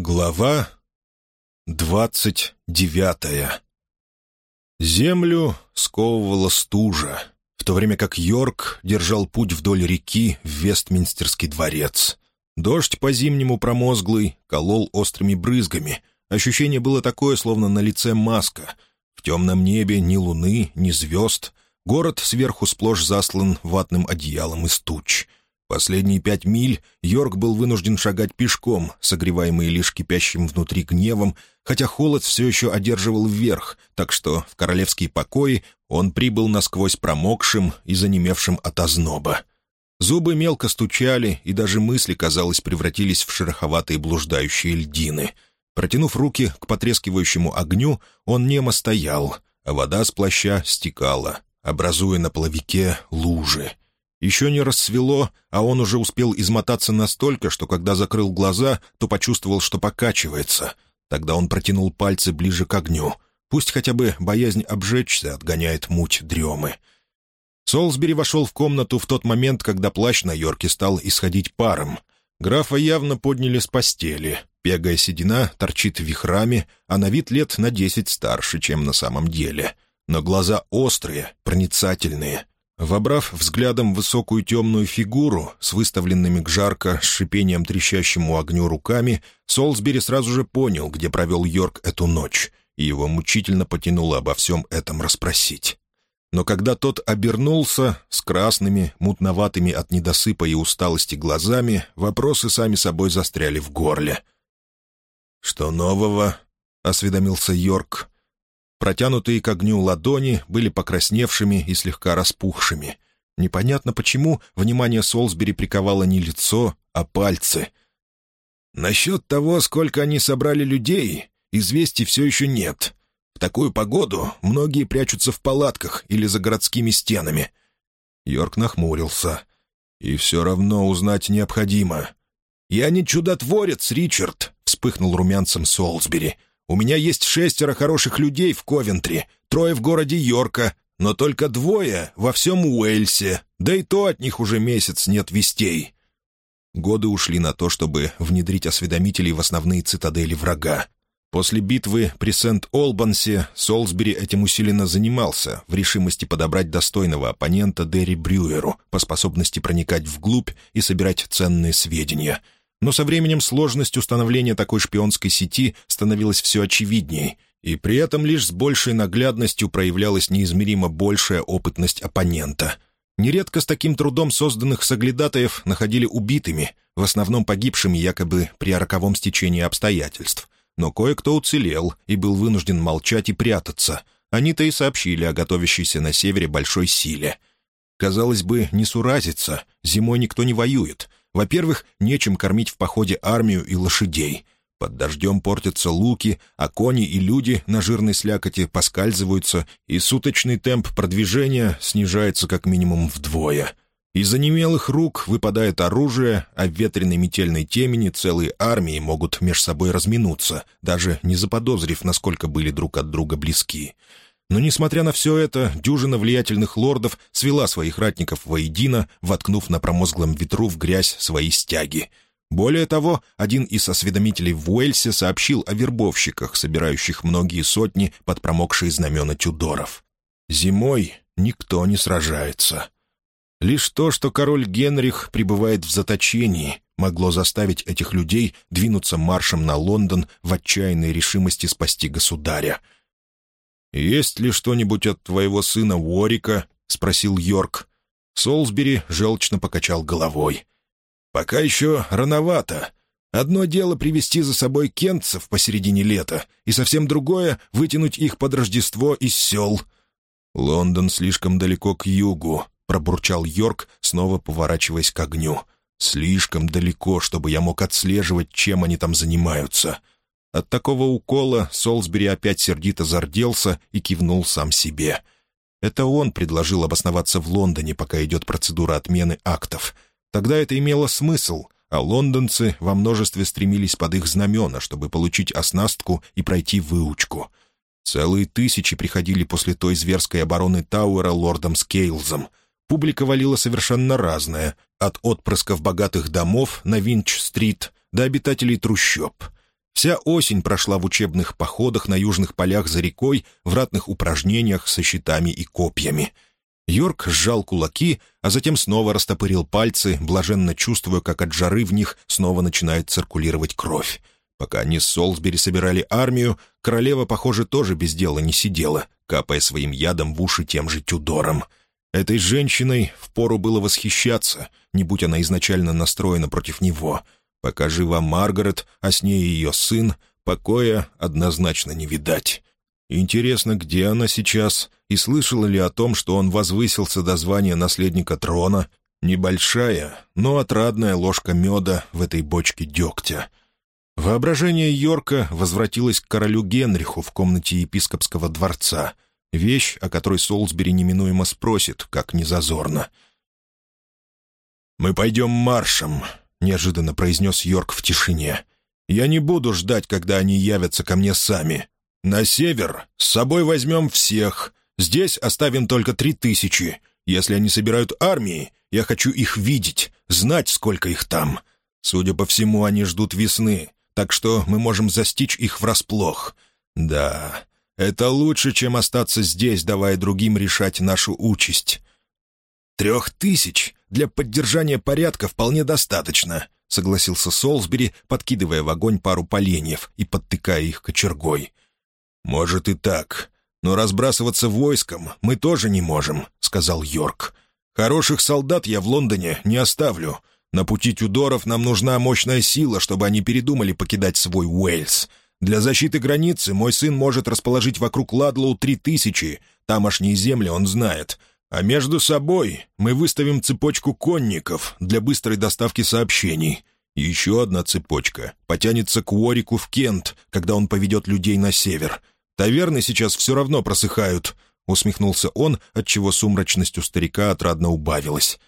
Глава двадцать девятая Землю сковывала стужа, в то время как Йорк держал путь вдоль реки в Вестминстерский дворец. Дождь по-зимнему промозглый, колол острыми брызгами. Ощущение было такое, словно на лице маска. В темном небе ни луны, ни звезд. Город сверху сплошь заслан ватным одеялом из туч — Последние пять миль Йорк был вынужден шагать пешком, согреваемый лишь кипящим внутри гневом, хотя холод все еще одерживал вверх, так что в королевские покои он прибыл насквозь промокшим и занемевшим от озноба. Зубы мелко стучали, и даже мысли, казалось, превратились в шероховатые блуждающие льдины. Протянув руки к потрескивающему огню, он немо стоял, а вода с плаща стекала, образуя на половике лужи. Еще не рассвело, а он уже успел измотаться настолько, что когда закрыл глаза, то почувствовал, что покачивается. Тогда он протянул пальцы ближе к огню. Пусть хотя бы боязнь обжечься отгоняет муть дремы. Солсбери вошел в комнату в тот момент, когда плащ на Йорке стал исходить паром. Графа явно подняли с постели. Пегая седина торчит вихрами, а на вид лет на десять старше, чем на самом деле. Но глаза острые, проницательные, Вобрав взглядом высокую темную фигуру с выставленными к жарко, с шипением трещащему огню руками, Солсбери сразу же понял, где провел Йорк эту ночь, и его мучительно потянуло обо всем этом расспросить. Но когда тот обернулся с красными, мутноватыми от недосыпа и усталости глазами, вопросы сами собой застряли в горле. «Что нового?» — осведомился Йорк. Протянутые к огню ладони были покрасневшими и слегка распухшими. Непонятно почему внимание Солсбери приковало не лицо, а пальцы. «Насчет того, сколько они собрали людей, известий все еще нет. В такую погоду многие прячутся в палатках или за городскими стенами». Йорк нахмурился. «И все равно узнать необходимо». «Я не чудотворец, Ричард», — вспыхнул румянцем Солсбери. У меня есть шестеро хороших людей в Ковентри, трое в городе Йорка, но только двое во всем Уэльсе, да и то от них уже месяц нет вестей». Годы ушли на то, чтобы внедрить осведомителей в основные цитадели врага. После битвы при Сент-Олбансе Солсбери этим усиленно занимался, в решимости подобрать достойного оппонента Дерри Брюеру по способности проникать вглубь и собирать ценные сведения — но со временем сложность установления такой шпионской сети становилась все очевиднее, и при этом лишь с большей наглядностью проявлялась неизмеримо большая опытность оппонента. Нередко с таким трудом созданных соглядатаев находили убитыми, в основном погибшими якобы при роковом стечении обстоятельств. Но кое-кто уцелел и был вынужден молчать и прятаться. Они-то и сообщили о готовящейся на севере большой силе. Казалось бы, не суразиться, зимой никто не воюет — во-первых, нечем кормить в походе армию и лошадей. Под дождем портятся луки, а кони и люди на жирной слякоти поскальзываются, и суточный темп продвижения снижается как минимум вдвое. Из онемелых рук выпадает оружие, а в ветреной метельной темени целые армии могут меж собой разминуться, даже не заподозрив, насколько были друг от друга близки. Но, несмотря на все это, дюжина влиятельных лордов свела своих ратников воедино, воткнув на промозглом ветру в грязь свои стяги. Более того, один из осведомителей в Уэльсе сообщил о вербовщиках, собирающих многие сотни под промокшие знамена Тюдоров. Зимой никто не сражается. Лишь то, что король Генрих пребывает в заточении, могло заставить этих людей двинуться маршем на Лондон в отчаянной решимости спасти государя — «Есть ли что-нибудь от твоего сына Уорика?» — спросил Йорк. Солсбери желчно покачал головой. «Пока еще рановато. Одно дело привести за собой кентцев посередине лета, и совсем другое — вытянуть их под Рождество из сел». «Лондон слишком далеко к югу», — пробурчал Йорк, снова поворачиваясь к огню. «Слишком далеко, чтобы я мог отслеживать, чем они там занимаются. От такого укола Солсбери опять сердито зарделся и кивнул сам себе. Это он предложил обосноваться в Лондоне, пока идет процедура отмены актов. Тогда это имело смысл, а лондонцы во множестве стремились под их знамена, чтобы получить оснастку и пройти выучку. Целые тысячи приходили после той зверской обороны Тауэра лордом Скейлзом. Публика валила совершенно разная, от отпрысков богатых домов на Винч-стрит до обитателей трущоб — Вся осень прошла в учебных походах на южных полях за рекой, в ратных упражнениях со щитами и копьями. Йорк сжал кулаки, а затем снова растопырил пальцы, блаженно чувствуя, как от жары в них снова начинает циркулировать кровь. Пока они с Солсбери собирали армию, королева, похоже, тоже без дела не сидела, капая своим ядом в уши тем же Тюдором. Этой женщиной впору было восхищаться, не будь она изначально настроена против него. Пока жива Маргарет, а с ней ее сын, покоя однозначно не видать. Интересно, где она сейчас, и слышала ли о том, что он возвысился до звания наследника трона? Небольшая, но отрадная ложка меда в этой бочке дегтя — Воображение Йорка возвратилось к королю Генриху в комнате епископского дворца. Вещь, о которой Солсбери неминуемо спросит, как незазорно. «Мы пойдем маршем», — неожиданно произнес Йорк в тишине. «Я не буду ждать, когда они явятся ко мне сами. На север с собой возьмем всех. Здесь оставим только три тысячи. Если они собирают армии, я хочу их видеть, знать, сколько их там. Судя по всему, они ждут весны, так что мы можем застичь их врасплох. Да, это лучше, чем остаться здесь, давая другим решать нашу участь. «Трех тысяч для поддержания порядка вполне достаточно», — согласился Солсбери, подкидывая в огонь пару поленьев и подтыкая их кочергой. «Может и так, но разбрасываться войском мы тоже не можем», — сказал Йорк. «Хороших солдат я в Лондоне не оставлю. На пути Тюдоров нам нужна мощная сила, чтобы они передумали покидать свой Уэльс. Для защиты границы мой сын может расположить вокруг Ладлоу три тысячи. Тамошние земли он знает. А между собой мы выставим цепочку конников для быстрой доставки сообщений. Еще одна цепочка потянется к Уорику в Кент, когда он поведет людей на север. Таверны сейчас все равно просыхают», — усмехнулся он, отчего сумрачность у старика отрадно убавилась.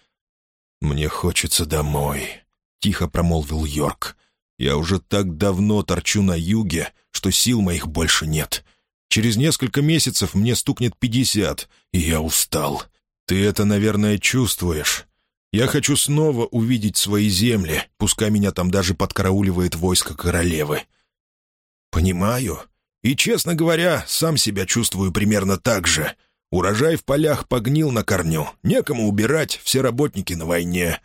«Мне хочется домой», — тихо промолвил Йорк. «Я уже так давно торчу на юге, что сил моих больше нет. Через несколько месяцев мне стукнет пятьдесят, и я устал. Ты это, наверное, чувствуешь. Я хочу снова увидеть свои земли, пускай меня там даже подкарауливает войско королевы». «Понимаю. И, честно говоря, сам себя чувствую примерно так же», Урожай в полях погнил на корню, некому убирать, все работники на войне.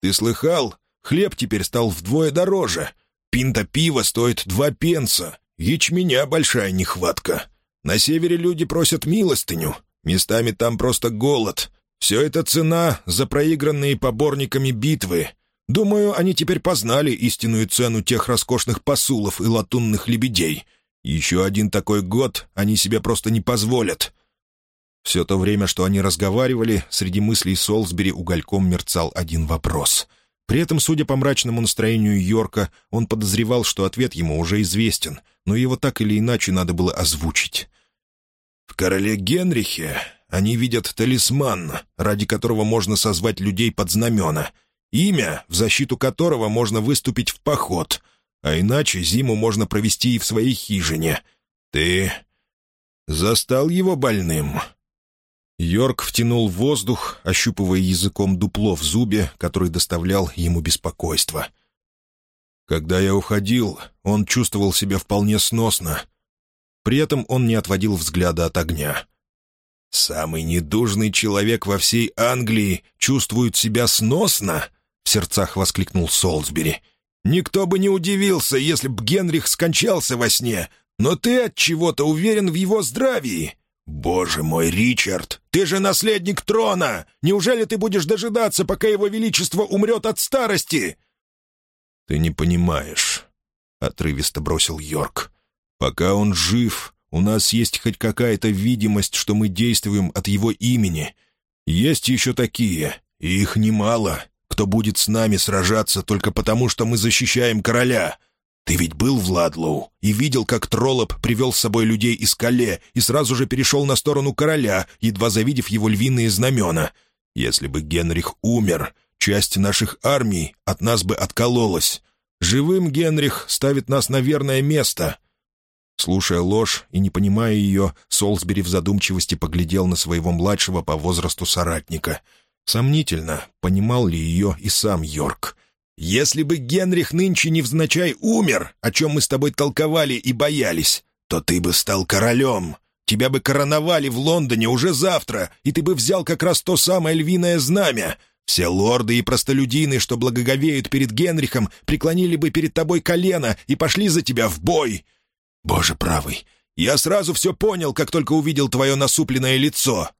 Ты слыхал? Хлеб теперь стал вдвое дороже. Пинта пива стоит два пенса. Ячменя большая нехватка. На севере люди просят милостыню. Местами там просто голод. Все это цена за проигранные поборниками битвы. Думаю, они теперь познали истинную цену тех роскошных посулов и латунных лебедей. Еще один такой год они себе просто не позволят. Все то время, что они разговаривали, среди мыслей Солсбери угольком мерцал один вопрос. При этом, судя по мрачному настроению Йорка, он подозревал, что ответ ему уже известен, но его так или иначе надо было озвучить. «В короле Генрихе они видят талисман, ради которого можно созвать людей под знамена, имя, в защиту которого можно выступить в поход, а иначе зиму можно провести и в своей хижине. Ты застал его больным?» Йорк втянул воздух, ощупывая языком дупло в зубе, который доставлял ему беспокойство. Когда я уходил, он чувствовал себя вполне сносно. При этом он не отводил взгляда от огня. «Самый недужный человек во всей Англии чувствует себя сносно?» — в сердцах воскликнул Солсбери. «Никто бы не удивился, если б Генрих скончался во сне, но ты от чего-то уверен в его здравии. «Боже мой, Ричард, ты же наследник трона! Неужели ты будешь дожидаться, пока его величество умрет от старости?» «Ты не понимаешь», — отрывисто бросил Йорк. «Пока он жив, у нас есть хоть какая-то видимость, что мы действуем от его имени. Есть еще такие, и их немало, кто будет с нами сражаться только потому, что мы защищаем короля. «Ты ведь был в Ладлоу и видел, как Троллоп привел с собой людей из Кале и сразу же перешел на сторону короля, едва завидев его львиные знамена. Если бы Генрих умер, часть наших армий от нас бы откололась. Живым Генрих ставит нас на верное место». Слушая ложь и не понимая ее, Солсбери в задумчивости поглядел на своего младшего по возрасту соратника. Сомнительно, понимал ли ее и сам Йорк. Если бы Генрих нынче невзначай умер, о чем мы с тобой толковали и боялись, то ты бы стал королем. Тебя бы короновали в Лондоне уже завтра, и ты бы взял как раз то самое львиное знамя. Все лорды и простолюдины, что благоговеют перед Генрихом, преклонили бы перед тобой колено и пошли за тебя в бой. Боже правый, я сразу все понял, как только увидел твое насупленное лицо».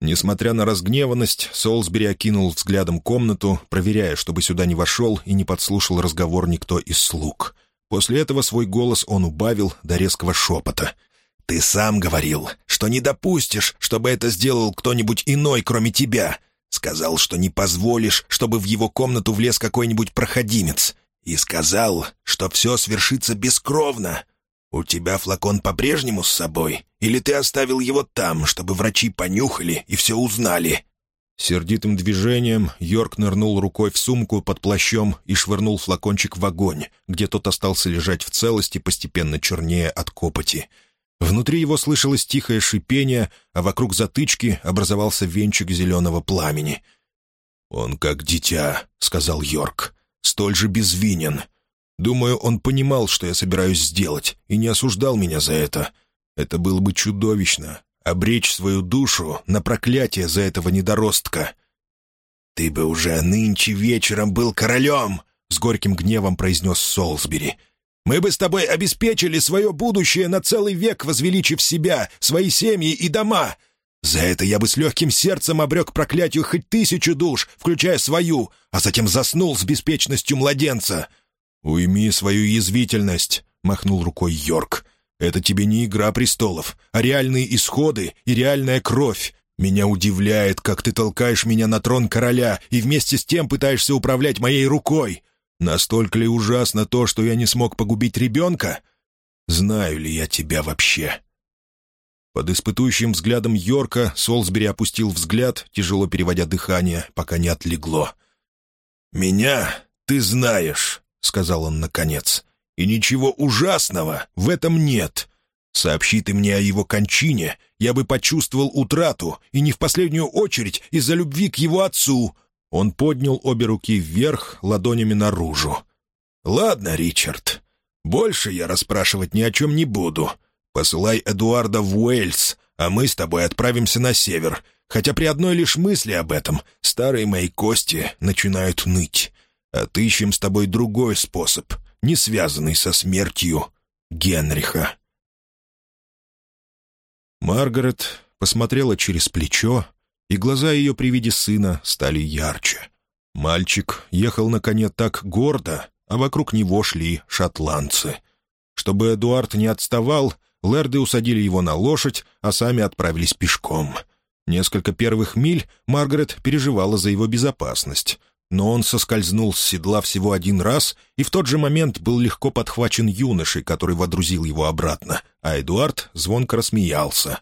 Несмотря на разгневанность, Солсбери окинул взглядом комнату, проверяя, чтобы сюда не вошел и не подслушал разговор никто из слуг. После этого свой голос он убавил до резкого шепота. «Ты сам говорил, что не допустишь, чтобы это сделал кто-нибудь иной, кроме тебя. Сказал, что не позволишь, чтобы в его комнату влез какой-нибудь проходимец. И сказал, что все свершится бескровно. «У тебя флакон по-прежнему с собой? Или ты оставил его там, чтобы врачи понюхали и все узнали?» Сердитым движением Йорк нырнул рукой в сумку под плащом и швырнул флакончик в огонь, где тот остался лежать в целости, постепенно чернее от копоти. Внутри его слышалось тихое шипение, а вокруг затычки образовался венчик зеленого пламени. «Он как дитя», — сказал Йорк, — «столь же безвинен. Думаю, он понимал, что я собираюсь сделать, и не осуждал меня за это. Это было бы чудовищно — обречь свою душу на проклятие за этого недоростка. «Ты бы уже нынче вечером был королем!» — с горьким гневом произнес Солсбери. «Мы бы с тобой обеспечили свое будущее на целый век, возвеличив себя, свои семьи и дома. За это я бы с легким сердцем обрек проклятию хоть тысячу душ, включая свою, а затем заснул с беспечностью младенца. «Уйми свою язвительность», — махнул рукой Йорк. «Это тебе не игра престолов, а реальные исходы и реальная кровь. Меня удивляет, как ты толкаешь меня на трон короля и вместе с тем пытаешься управлять моей рукой. Настолько ли ужасно то, что я не смог погубить ребенка? Знаю ли я тебя вообще?» Под испытующим взглядом Йорка Солсбери опустил взгляд, тяжело переводя дыхание, пока не отлегло. «Меня ты знаешь», сказал он наконец. «И ничего ужасного в этом нет. Сообщи ты мне о его кончине, я бы почувствовал утрату, и не в последнюю очередь из-за любви к его отцу». Он поднял обе руки вверх, ладонями наружу. «Ладно, Ричард, больше я расспрашивать ни о чем не буду. Посылай Эдуарда в Уэльс, а мы с тобой отправимся на север, хотя при одной лишь мысли об этом старые мои кости начинают ныть. Отыщем с тобой другой способ, не связанный со смертью Генриха». Маргарет посмотрела через плечо, и глаза ее при виде сына стали ярче. Мальчик ехал на коне так гордо, а вокруг него шли шотландцы. Чтобы Эдуард не отставал, лэрды усадили его на лошадь, а сами отправились пешком. Несколько первых миль Маргарет переживала за его безопасность, но он соскользнул с седла всего один раз и в тот же момент был легко подхвачен юношей, который водрузил его обратно, а Эдуард звонко рассмеялся.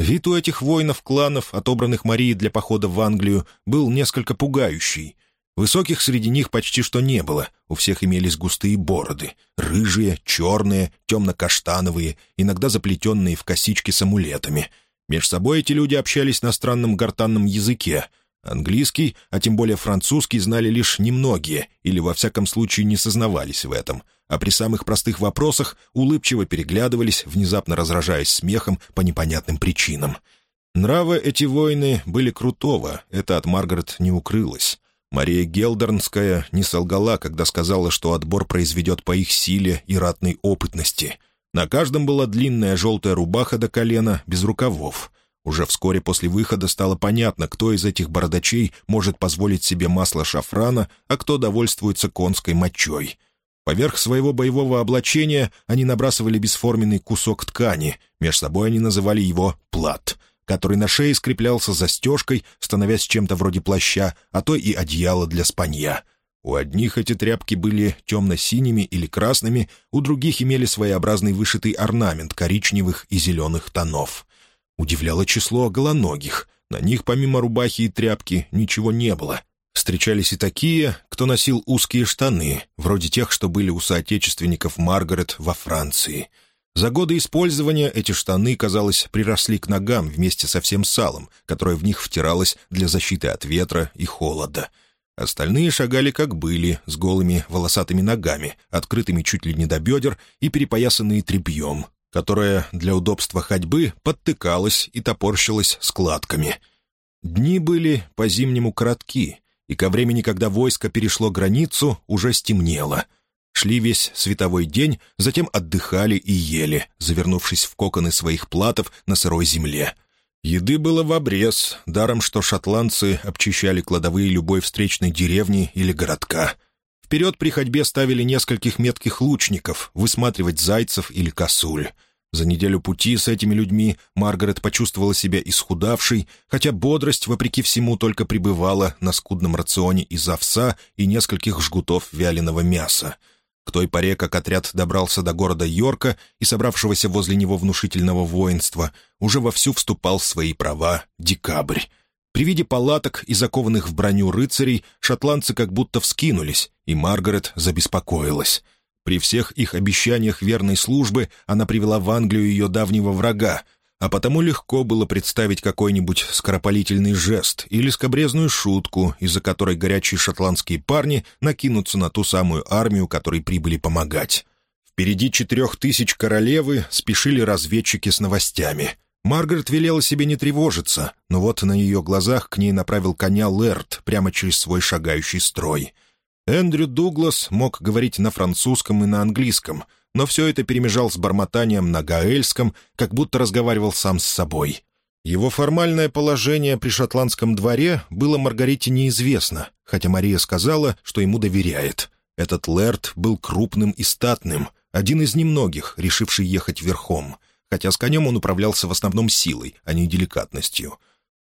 Вид у этих воинов-кланов, отобранных Марией для похода в Англию, был несколько пугающий. Высоких среди них почти что не было, у всех имелись густые бороды, рыжие, черные, темно-каштановые, иногда заплетенные в косички с амулетами. Меж собой эти люди общались на странном гортанном языке — Английский, а тем более французский, знали лишь немногие, или во всяком случае не сознавались в этом, а при самых простых вопросах улыбчиво переглядывались, внезапно разражаясь смехом по непонятным причинам. Нравы эти воины были крутого, это от Маргарет не укрылось. Мария Гелдернская не солгала, когда сказала, что отбор произведет по их силе и ратной опытности. На каждом была длинная желтая рубаха до колена, без рукавов — уже вскоре после выхода стало понятно, кто из этих бородачей может позволить себе масло шафрана, а кто довольствуется конской мочой. Поверх своего боевого облачения они набрасывали бесформенный кусок ткани, меж собой они называли его «плат», который на шее скреплялся застежкой, становясь чем-то вроде плаща, а то и одеяло для спанья. У одних эти тряпки были темно-синими или красными, у других имели своеобразный вышитый орнамент коричневых и зеленых тонов. Удивляло число голоногих. На них, помимо рубахи и тряпки, ничего не было. Встречались и такие, кто носил узкие штаны, вроде тех, что были у соотечественников Маргарет во Франции. За годы использования эти штаны, казалось, приросли к ногам вместе со всем салом, которое в них втиралось для защиты от ветра и холода. Остальные шагали как были, с голыми волосатыми ногами, открытыми чуть ли не до бедер и перепоясанные тряпьем, которое для удобства ходьбы подтыкалось и топорщилось складками. Дни были по-зимнему коротки, и ко времени, когда войско перешло границу, уже стемнело. Шли весь световой день, затем отдыхали и ели, завернувшись в коконы своих платов на сырой земле — Еды было в обрез, даром что шотландцы обчищали кладовые любой встречной деревни или городка. Вперед при ходьбе ставили нескольких метких лучников высматривать зайцев или косуль. За неделю пути с этими людьми Маргарет почувствовала себя исхудавшей, хотя бодрость, вопреки всему, только пребывала на скудном рационе из овса и нескольких жгутов вяленого мяса — к той поре, как отряд добрался до города Йорка и собравшегося возле него внушительного воинства, уже вовсю вступал в свои права декабрь. При виде палаток и закованных в броню рыцарей шотландцы как будто вскинулись, и Маргарет забеспокоилась. При всех их обещаниях верной службы она привела в Англию ее давнего врага, а потому легко было представить какой-нибудь скоропалительный жест или скобрезную шутку, из-за которой горячие шотландские парни накинутся на ту самую армию, которой прибыли помогать. Впереди четырех тысяч королевы спешили разведчики с новостями. Маргарет велела себе не тревожиться, но вот на ее глазах к ней направил коня Лэрд прямо через свой шагающий строй. Эндрю Дуглас мог говорить на французском и на английском — но все это перемежал с бормотанием на гаэльском, как будто разговаривал сам с собой. Его формальное положение при шотландском дворе было Маргарите неизвестно, хотя Мария сказала, что ему доверяет. Этот Лэрд был крупным и статным, один из немногих, решивший ехать верхом, хотя с конем он управлялся в основном силой, а не деликатностью.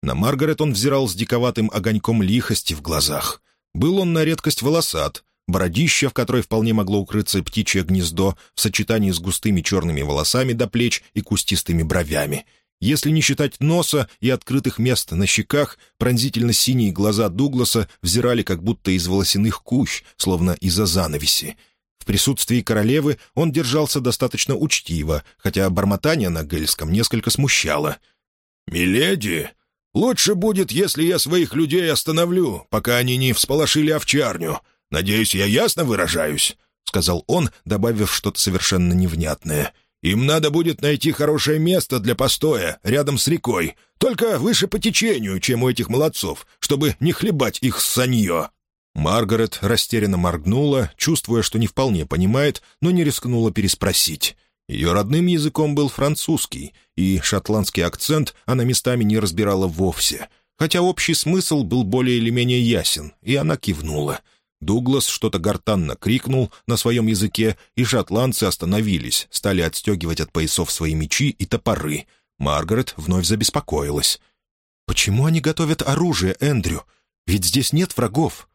На Маргарет он взирал с диковатым огоньком лихости в глазах. Был он на редкость волосат, бородища, в которой вполне могло укрыться птичье гнездо, в сочетании с густыми черными волосами до плеч и кустистыми бровями. Если не считать носа и открытых мест на щеках, пронзительно-синие глаза Дугласа взирали как будто из волосяных кущ, словно из-за занавеси. В присутствии королевы он держался достаточно учтиво, хотя бормотание на гельском несколько смущало. «Миледи, лучше будет, если я своих людей остановлю, пока они не всполошили овчарню», «Надеюсь, я ясно выражаюсь?» — сказал он, добавив что-то совершенно невнятное. «Им надо будет найти хорошее место для постоя, рядом с рекой, только выше по течению, чем у этих молодцов, чтобы не хлебать их санье». Маргарет растерянно моргнула, чувствуя, что не вполне понимает, но не рискнула переспросить. Ее родным языком был французский, и шотландский акцент она местами не разбирала вовсе, хотя общий смысл был более или менее ясен, и она кивнула — Дуглас что-то гортанно крикнул на своем языке, и шотландцы остановились, стали отстегивать от поясов свои мечи и топоры. Маргарет вновь забеспокоилась. «Почему они готовят оружие, Эндрю? Ведь здесь нет врагов».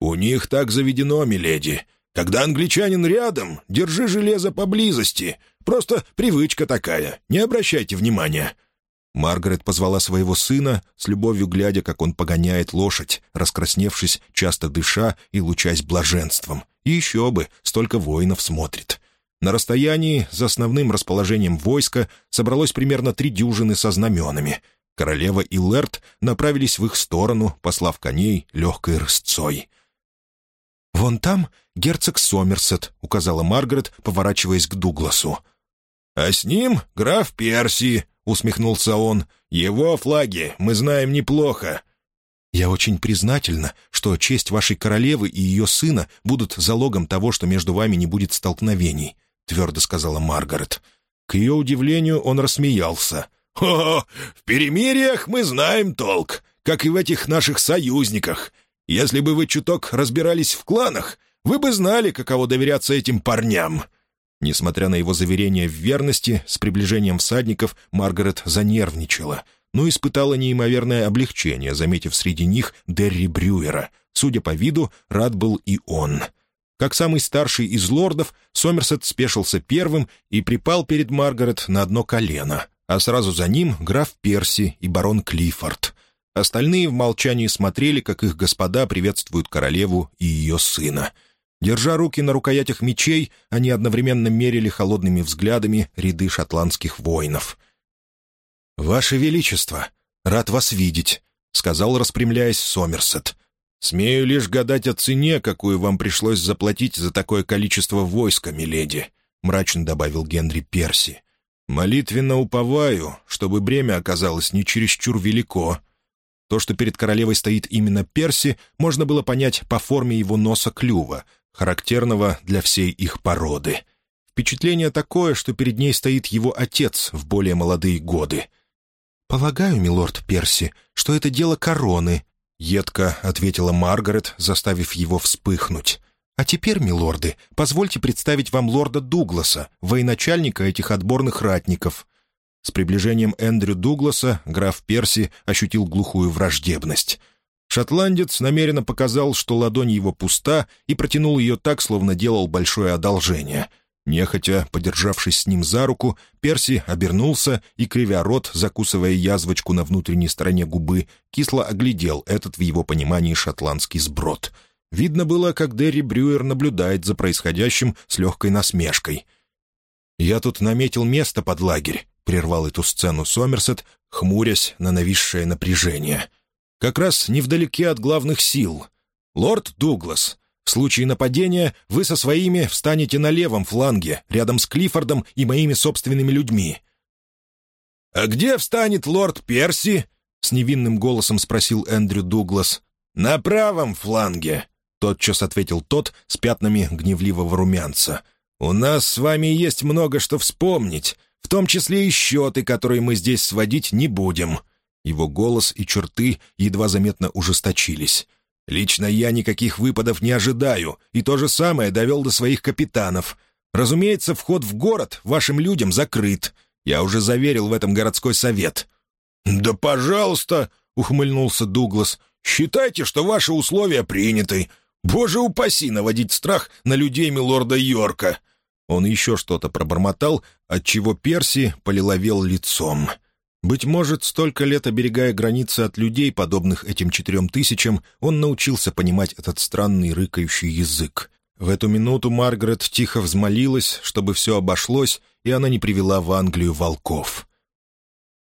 «У них так заведено, миледи. Когда англичанин рядом, держи железо поблизости. Просто привычка такая, не обращайте внимания. Маргарет позвала своего сына, с любовью глядя, как он погоняет лошадь, раскрасневшись, часто дыша и лучась блаженством. И еще бы, столько воинов смотрит. На расстоянии, за основным расположением войска, собралось примерно три дюжины со знаменами. Королева и Лерт направились в их сторону, послав коней легкой рысцой. «Вон там герцог Сомерсет», — указала Маргарет, поворачиваясь к Дугласу. «А с ним граф Перси», — усмехнулся он. «Его флаги мы знаем неплохо». «Я очень признательна, что честь вашей королевы и ее сына будут залогом того, что между вами не будет столкновений», — твердо сказала Маргарет. К ее удивлению он рассмеялся. «О, в перемириях мы знаем толк, как и в этих наших союзниках. Если бы вы чуток разбирались в кланах, вы бы знали, каково доверяться этим парням. Несмотря на его заверение в верности, с приближением всадников Маргарет занервничала, но испытала неимоверное облегчение, заметив среди них Дерри Брюера. Судя по виду, рад был и он. Как самый старший из лордов, Сомерсет спешился первым и припал перед Маргарет на одно колено, а сразу за ним граф Перси и барон Клиффорд. Остальные в молчании смотрели, как их господа приветствуют королеву и ее сына — Держа руки на рукоятях мечей, они одновременно мерили холодными взглядами ряды шотландских воинов. «Ваше Величество, рад вас видеть», — сказал, распрямляясь Сомерсет. «Смею лишь гадать о цене, какую вам пришлось заплатить за такое количество войска, миледи», — мрачно добавил Генри Перси. «Молитвенно уповаю, чтобы бремя оказалось не чересчур велико». То, что перед королевой стоит именно Перси, можно было понять по форме его носа-клюва, характерного для всей их породы. Впечатление такое, что перед ней стоит его отец в более молодые годы. «Полагаю, милорд Перси, что это дело короны», — едко ответила Маргарет, заставив его вспыхнуть. «А теперь, милорды, позвольте представить вам лорда Дугласа, военачальника этих отборных ратников». С приближением Эндрю Дугласа граф Перси ощутил глухую враждебность. Шотландец намеренно показал, что ладонь его пуста, и протянул ее так, словно делал большое одолжение — Нехотя, подержавшись с ним за руку, Перси обернулся и, кривя рот, закусывая язвочку на внутренней стороне губы, кисло оглядел этот в его понимании шотландский сброд. Видно было, как Дерри Брюер наблюдает за происходящим с легкой насмешкой. «Я тут наметил место под лагерь», — прервал эту сцену Сомерсет, хмурясь на нависшее напряжение. «Как раз невдалеке от главных сил. Лорд Дуглас, в случае нападения вы со своими встанете на левом фланге, рядом с Клиффордом и моими собственными людьми». «А где встанет лорд Перси?» — с невинным голосом спросил Эндрю Дуглас. «На правом фланге», — тотчас ответил тот с пятнами гневливого румянца. «У нас с вами есть много что вспомнить, в том числе и счеты, которые мы здесь сводить не будем». Его голос и черты едва заметно ужесточились. Лично я никаких выпадов не ожидаю, и то же самое довел до своих капитанов. Разумеется, вход в город вашим людям закрыт. Я уже заверил в этом городской совет». «Да пожалуйста», — ухмыльнулся Дуглас, — «считайте, что ваши условия приняты. Боже упаси наводить страх на людей милорда Йорка». Он еще что-то пробормотал, отчего Перси полиловел лицом. Быть может, столько лет оберегая границы от людей, подобных этим четырем тысячам, он научился понимать этот странный рыкающий язык. В эту минуту Маргарет тихо взмолилась, чтобы все обошлось, и она не привела в Англию волков.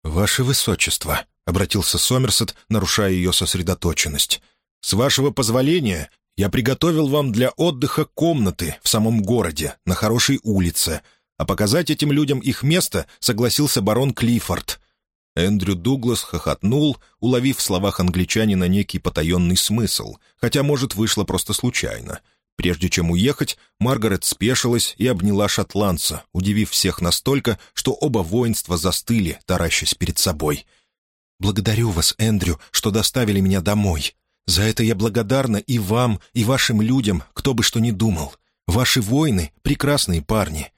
«Ваше Высочество», — обратился Сомерсет, нарушая ее сосредоточенность, — «с вашего позволения я приготовил вам для отдыха комнаты в самом городе, на хорошей улице, а показать этим людям их место согласился барон Клиффорд». Эндрю Дуглас хохотнул, уловив в словах англичанина некий потаенный смысл, хотя, может, вышло просто случайно. Прежде чем уехать, Маргарет спешилась и обняла шотландца, удивив всех настолько, что оба воинства застыли, таращась перед собой. «Благодарю вас, Эндрю, что доставили меня домой. За это я благодарна и вам, и вашим людям, кто бы что ни думал. Ваши воины — прекрасные парни.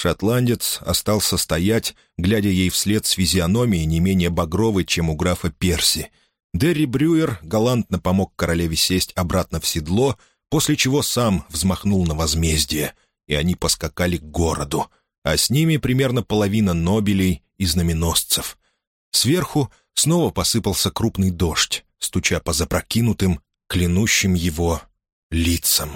Шотландец остался стоять, глядя ей вслед с физиономией не менее багровой, чем у графа Перси. Дерри Брюер галантно помог королеве сесть обратно в седло, после чего сам взмахнул на возмездие, и они поскакали к городу, а с ними примерно половина нобелей и знаменосцев. Сверху снова посыпался крупный дождь, стуча по запрокинутым, клянущим его лицам.